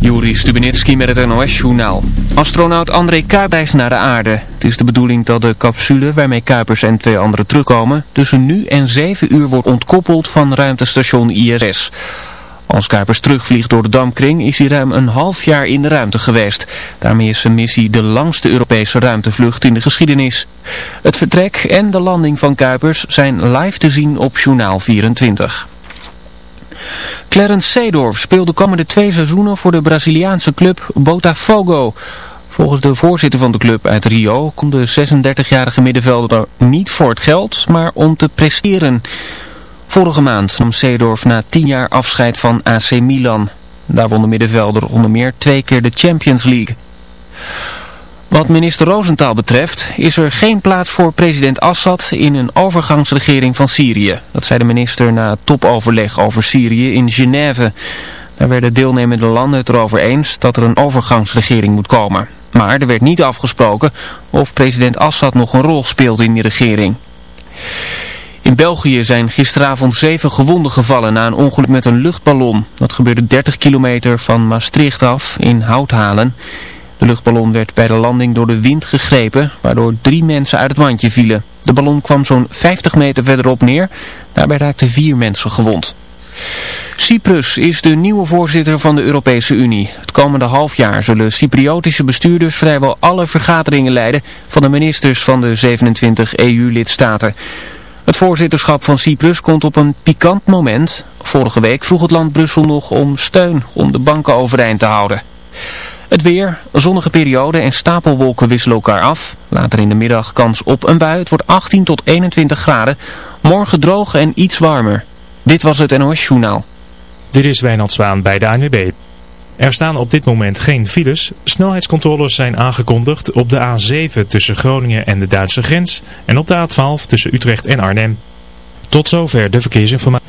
Juri Stubenitski met het NOS-journaal. Astronaut André Kuipers naar de aarde. Het is de bedoeling dat de capsule waarmee Kuipers en twee anderen terugkomen... tussen nu en 7 uur wordt ontkoppeld van ruimtestation ISS. Als Kuipers terugvliegt door de dampkring is hij ruim een half jaar in de ruimte geweest. Daarmee is zijn missie de langste Europese ruimtevlucht in de geschiedenis. Het vertrek en de landing van Kuipers zijn live te zien op Journaal 24. Clarence Seedorf speelt de komende twee seizoenen voor de Braziliaanse club Botafogo. Volgens de voorzitter van de club uit Rio komt de 36-jarige middenvelder niet voor het geld, maar om te presteren. Vorige maand nam Seedorf na 10 jaar afscheid van AC Milan. Daar won de middenvelder onder meer twee keer de Champions League. Wat minister Rosenthal betreft is er geen plaats voor president Assad in een overgangsregering van Syrië. Dat zei de minister na topoverleg over Syrië in Genève. Daar werden deelnemende landen het erover eens dat er een overgangsregering moet komen. Maar er werd niet afgesproken of president Assad nog een rol speelt in die regering. In België zijn gisteravond zeven gewonden gevallen na een ongeluk met een luchtballon. Dat gebeurde 30 kilometer van Maastricht af in Houthalen. De luchtballon werd bij de landing door de wind gegrepen, waardoor drie mensen uit het mandje vielen. De ballon kwam zo'n 50 meter verderop neer, daarbij raakten vier mensen gewond. Cyprus is de nieuwe voorzitter van de Europese Unie. Het komende half jaar zullen Cypriotische bestuurders vrijwel alle vergaderingen leiden van de ministers van de 27 EU-lidstaten. Het voorzitterschap van Cyprus komt op een pikant moment. Vorige week vroeg het land Brussel nog om steun om de banken overeind te houden. Het weer, zonnige periode en stapelwolken wisselen elkaar af. Later in de middag kans op een bui. Het wordt 18 tot 21 graden. Morgen droog en iets warmer. Dit was het NOS Journaal. Dit is Wijnald Zwaan bij de ANWB. Er staan op dit moment geen files. Snelheidscontroles zijn aangekondigd op de A7 tussen Groningen en de Duitse grens. En op de A12 tussen Utrecht en Arnhem. Tot zover de verkeersinformatie.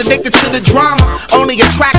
Addicted to the drama. Only attracted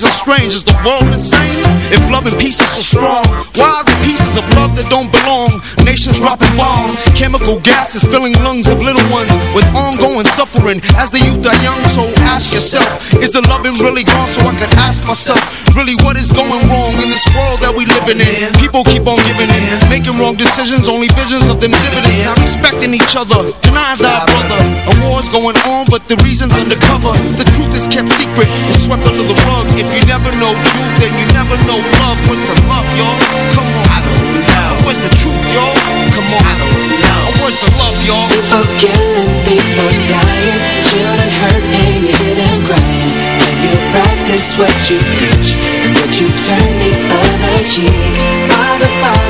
Days are strange, is the world insane? If love and peace is so strong Why are the pieces of love that don't belong? Nations dropping bombs, chemical gases filling lungs of little ones With ongoing suffering as the youth are young So ask yourself, is the loving really gone? So I could ask myself, really what is going wrong in this world that we living in? People keep on making wrong decisions Only visions of them dividends, not respecting each other Denying thy brother, a war's going on but the reason's undercover The truth is kept secret, it's swept under the rug If you never know truth, then you never know love What's the love, y'all? Come on, I don't know What's the truth, y'all? Come on, I don't know Where's the love, y'all? People killing, people dying, children hurt and hear them crying. When you practice what you preach and would you turn the other cheek? Father, Father,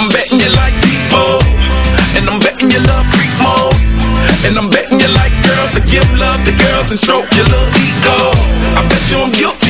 I'm betting you like people, and I'm betting you love freak mode, and I'm betting you like girls to give love to girls and stroke your little ego. I bet you I'm guilty,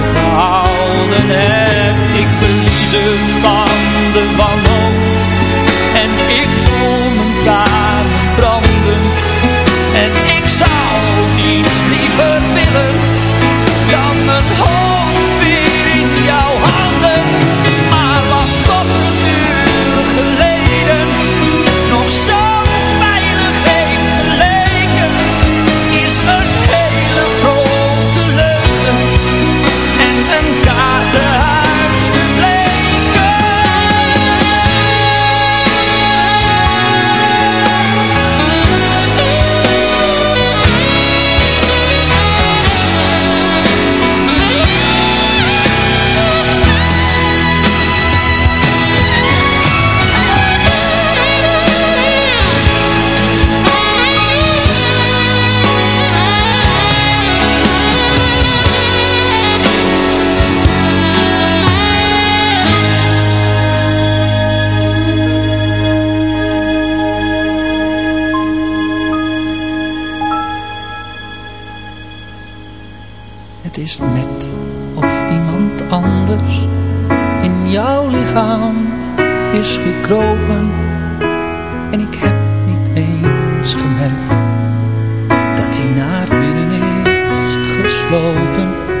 heb ik verliezen. lichaam is gekropen en ik heb niet eens gemerkt dat hij naar binnen is geslopen.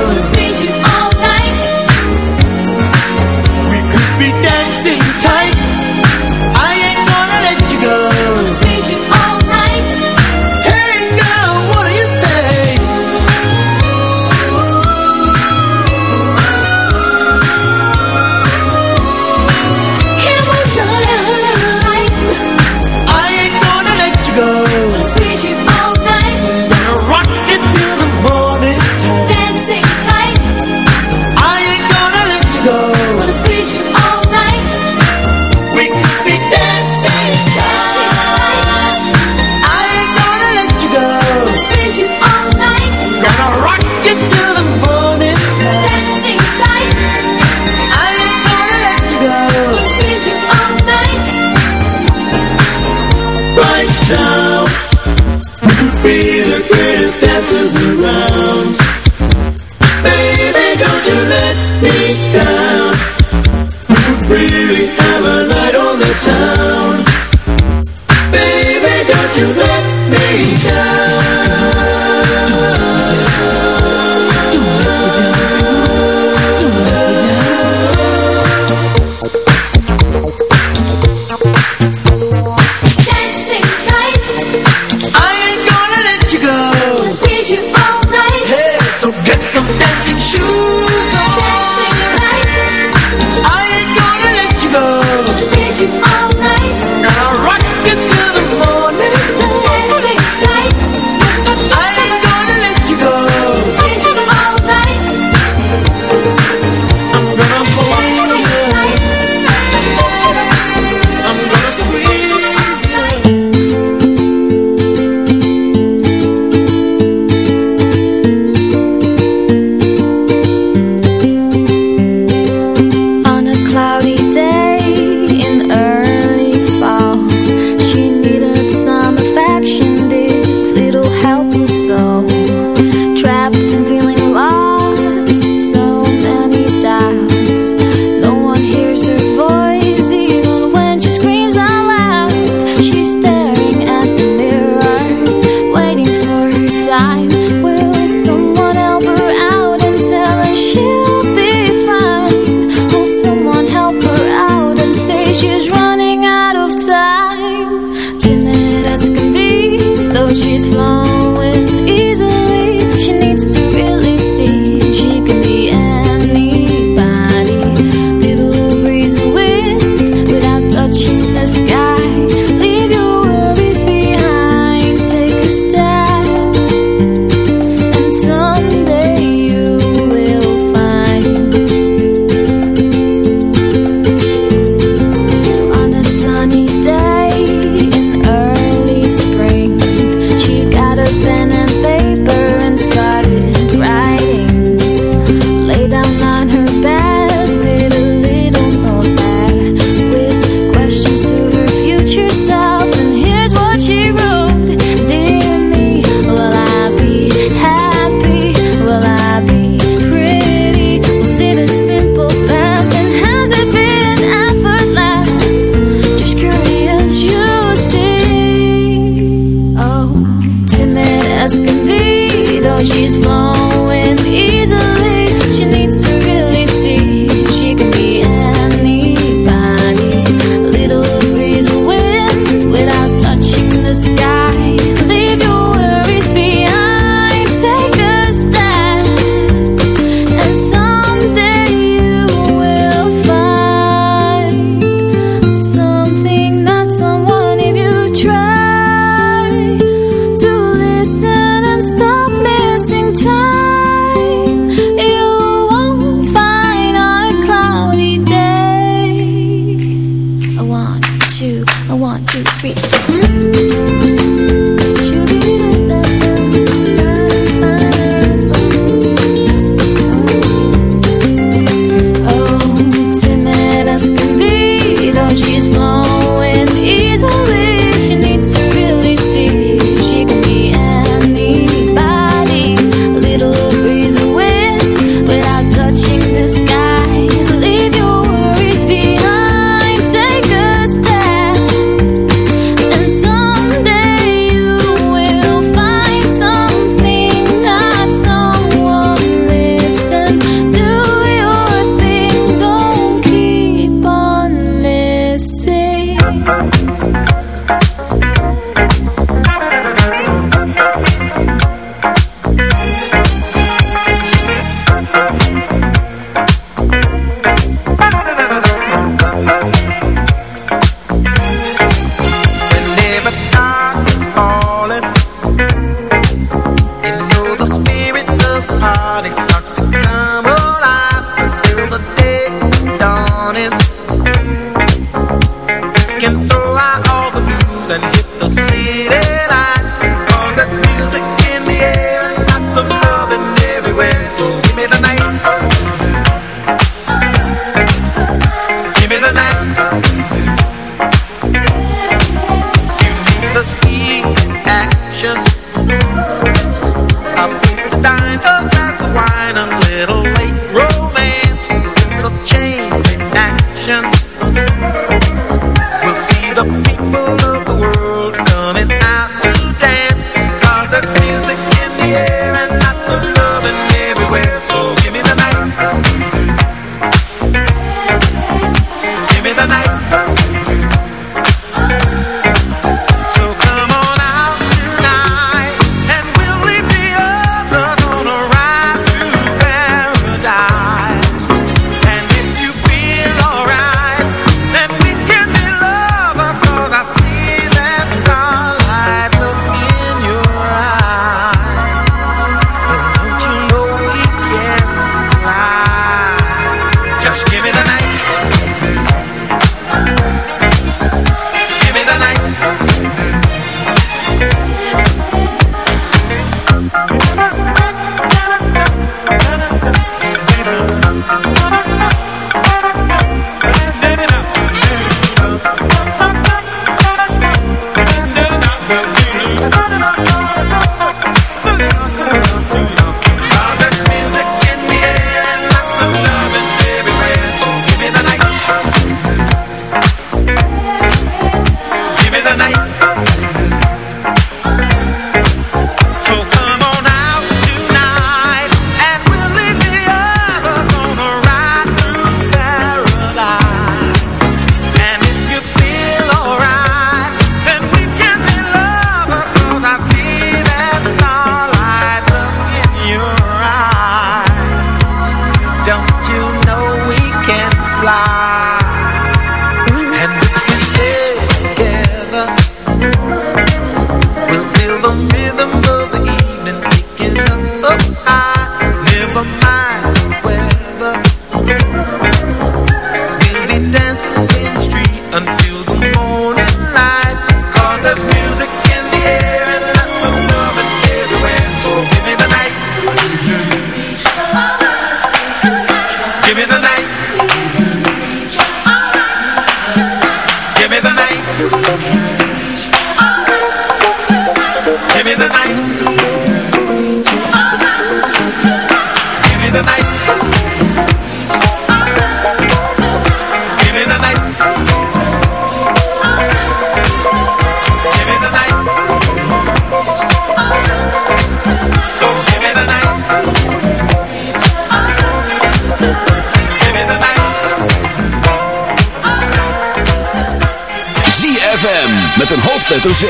met een hoofdletter Z.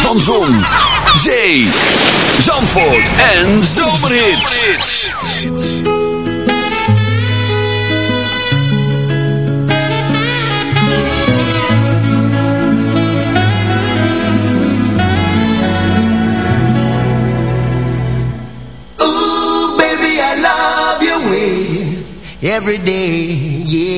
Van Zon, Zee, Zandvoort en Zomerhits. Ooh, baby, I love your way eh. every day, yeah.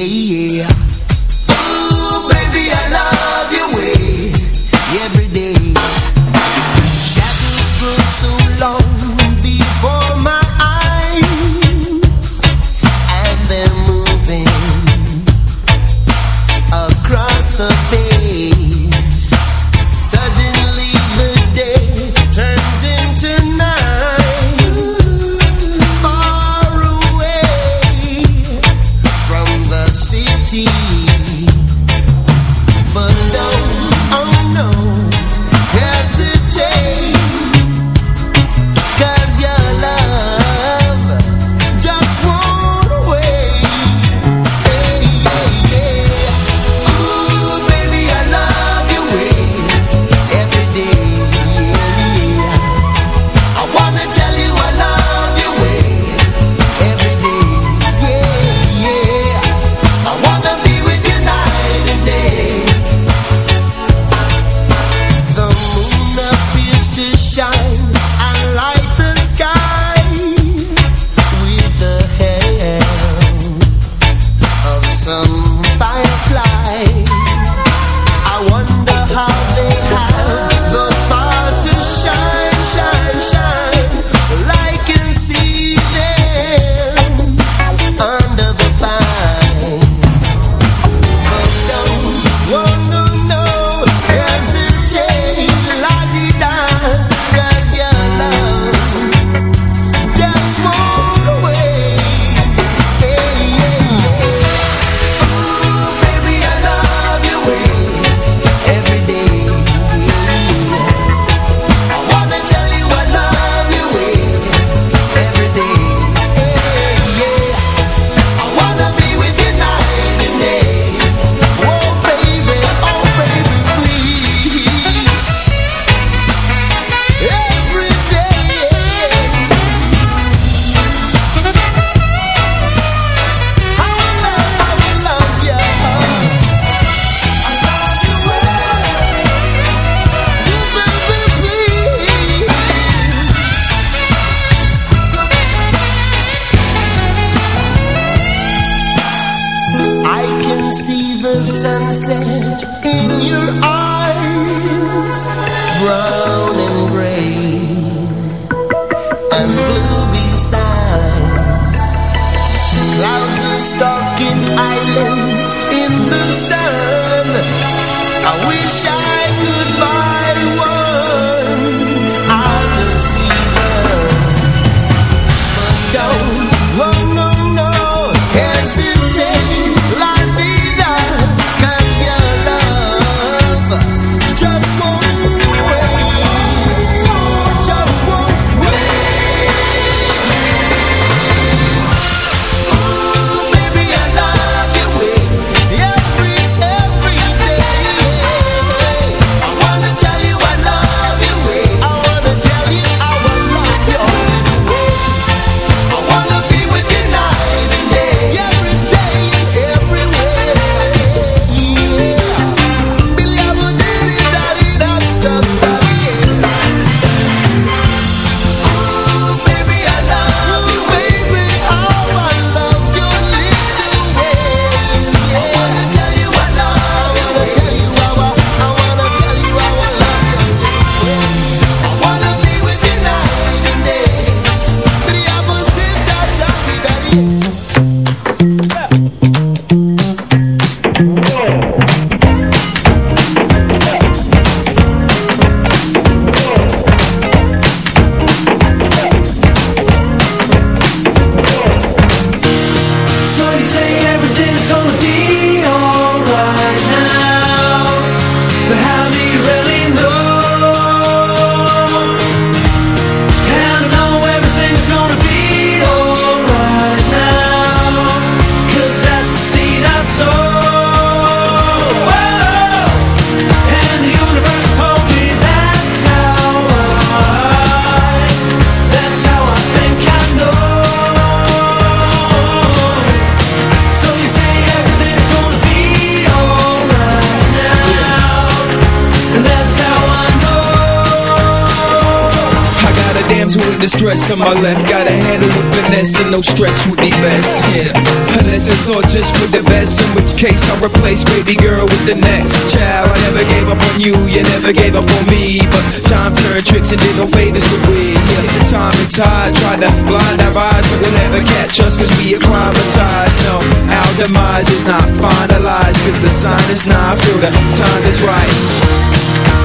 how I never gave up on you, you never gave up on me. But time turned tricks and did no favors to we yeah, Time and tide tried to blind our eyes But they'll never catch us cause we acclimatized. No, our demise is not finalized Cause the sign is not, I feel the time is right.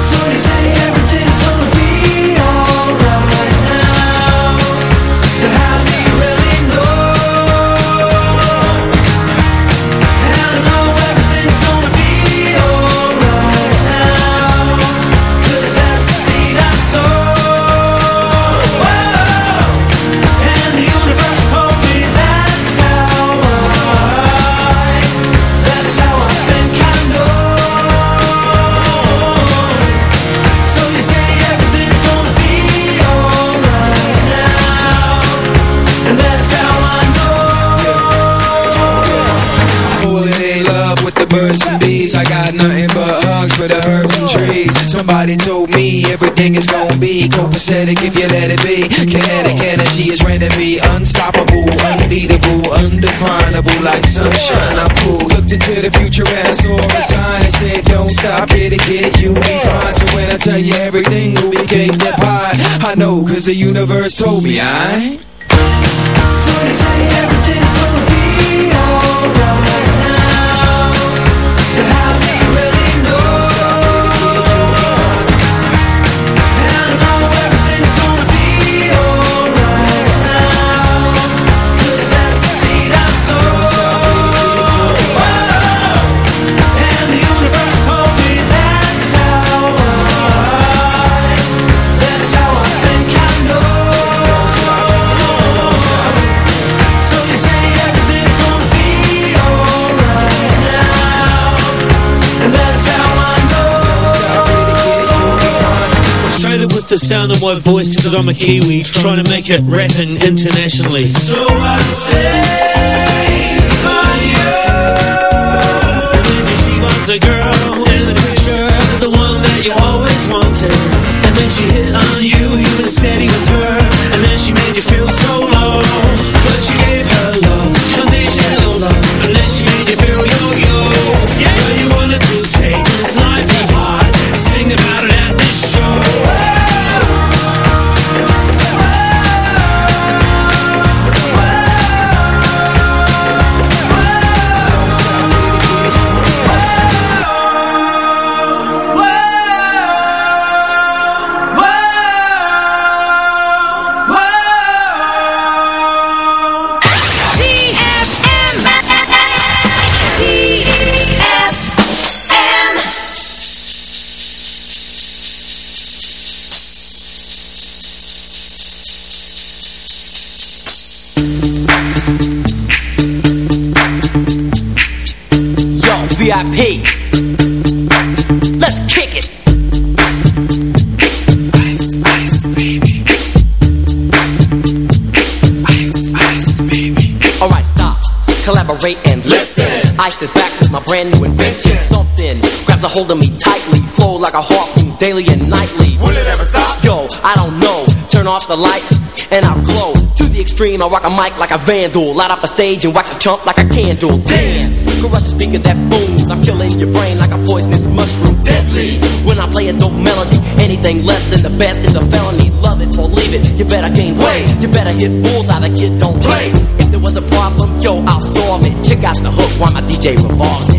So they say everything aesthetic if you let it be. Kinetic energy is ready to be unstoppable, unbeatable, undefinable, like sunshine. I'm. Looked into the future and I saw a sign and said, Don't stop here to get you be fine. So when I tell you everything, we became that pie. I know, cause the universe told me I. So they say everything. sound of my voice Cause I'm a Kiwi Trying to make it rapping internationally. So I say for you And she wants the girl lights and I'll glow. To the extreme, I rock a mic like a vandal. Light up a stage and wax a chump like a candle. Dance, caress a speaker that booms. I'm killing your brain like a poisonous mushroom. Deadly. When I play a dope melody, anything less than the best is a felony. Love it or leave it. You better gain weight. You better hit bullseye. The kid don't play. If there was a problem, yo, I'll solve it. Check out the hook while my DJ revolves it.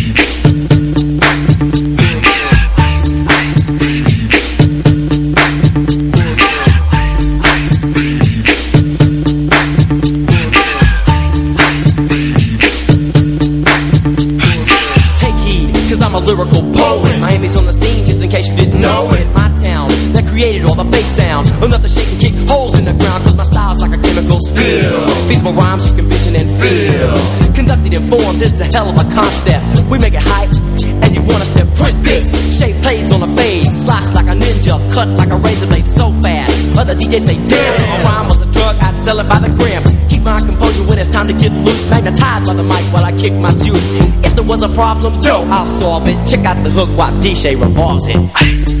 I'm a lyrical poet. Miami's on the scene, just in case you didn't know it. My town, that created all the bass sound. Enough to shake and kick holes in the ground, cause my style's like a chemical spill. Feasible rhymes you can vision and feel. Conducted in form, this is a hell of a concept. We make it hype, and you want us to print this. Shape plays on a fade, slice like a ninja, cut like a razor blade so fast. Other DJs say, damn, a rhyme was a drug, I'd sell it by the gram. Keep my composure when it's time to get loose. Magnetized by the mic while I kick my juice. If there was a problem, yo, I'll solve it. Check out the hook while DJ revolves it. Ice,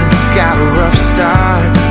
got a rough start.